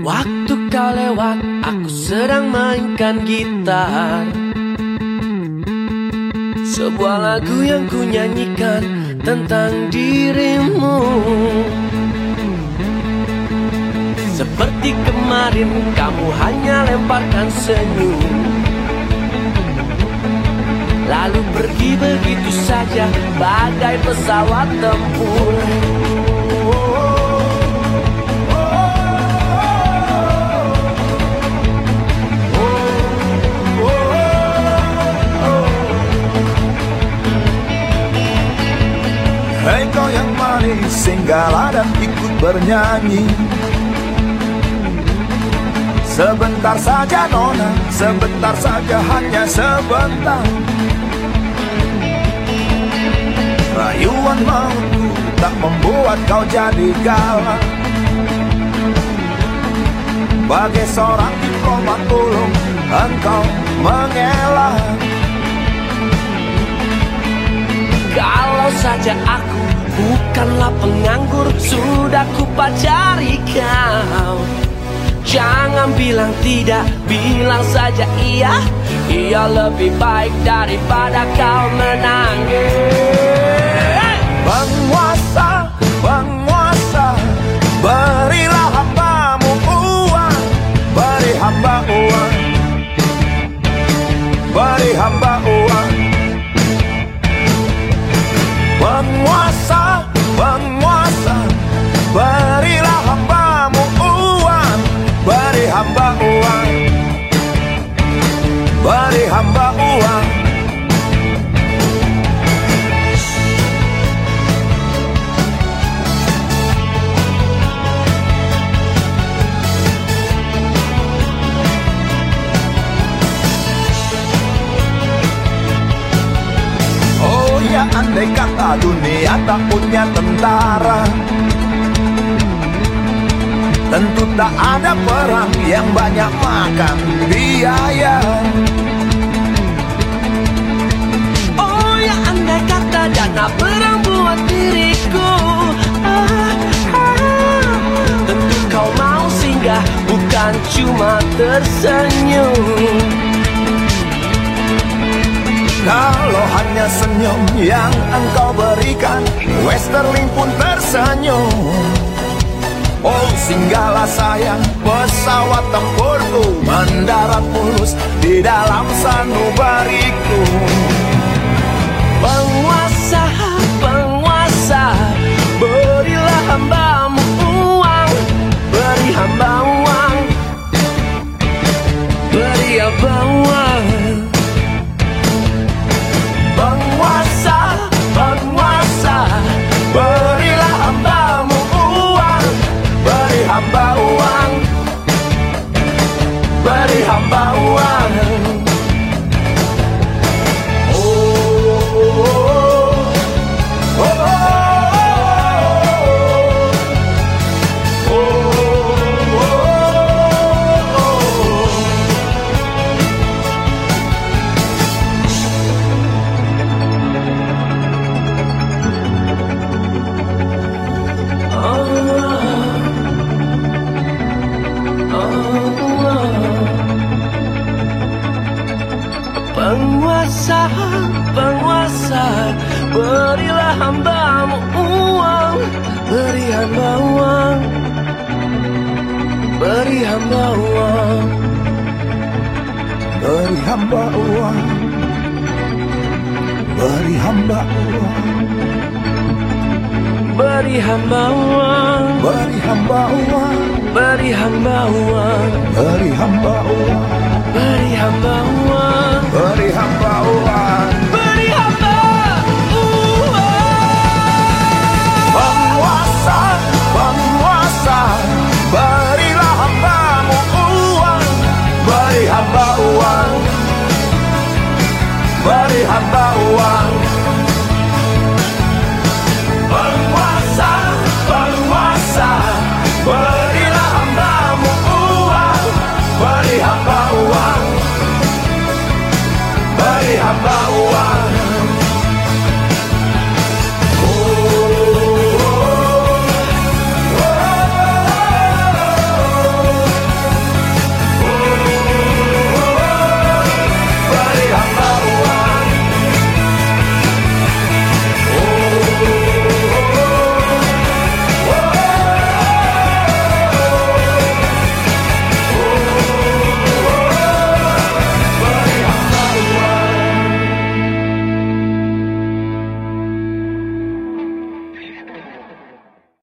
Waktu kau lewat, aku sedang mainkan gitar. Sebuah lagu yang ku nyanyikan tentang dirimu. Seperti kemarin kamu hanya lemparkan senyum. Lalu pergi begitu saja bagai pesawat tempur Hei yang manis singgahlah dan ikut bernyanyi. Sebentar saja nona, sebentar saja hanya sebentar. Rayuan mautku tak membuat kau jadi galak. Bagai seorang diplomat ulung, engkau mengelak Kalau saja aku bukanlah penganggur Sudah ku pacari kau. Jangan bilang tidak, bilang saja iya. Ia lebih baik daripada kau menangis. Penguasa, andai kata dunia tak punya tentara. Tentu tak ada perang yang banyak makan biaya. Oh ya andai kata dana perang buat diriku. Tentu kau mau singgah bukan cuma tersenyum Kalau hanya senyum yang engkau berikan Westerling pun tersenyum. Oh singgahlah sayang pesawat tempurku Mendarat mulus di dalam sanubariku. Penguasa, penguasa Berilah hambamu uang. Beri hamba uang. Beri hamba baú Penguasa, penguasa Berilah hambamu uang Beri hamba uang Beri hamba uang Beri hamba uang Beri hamba uang Beri hamba uang Beri hamba uang Beri hamba uang Beri hamba uang Beri hamba uang hamba uang, Beri hamba uang, Penguasa, penguasa Berilah hambamu uang. Beri hamba uang Beri hamba uang.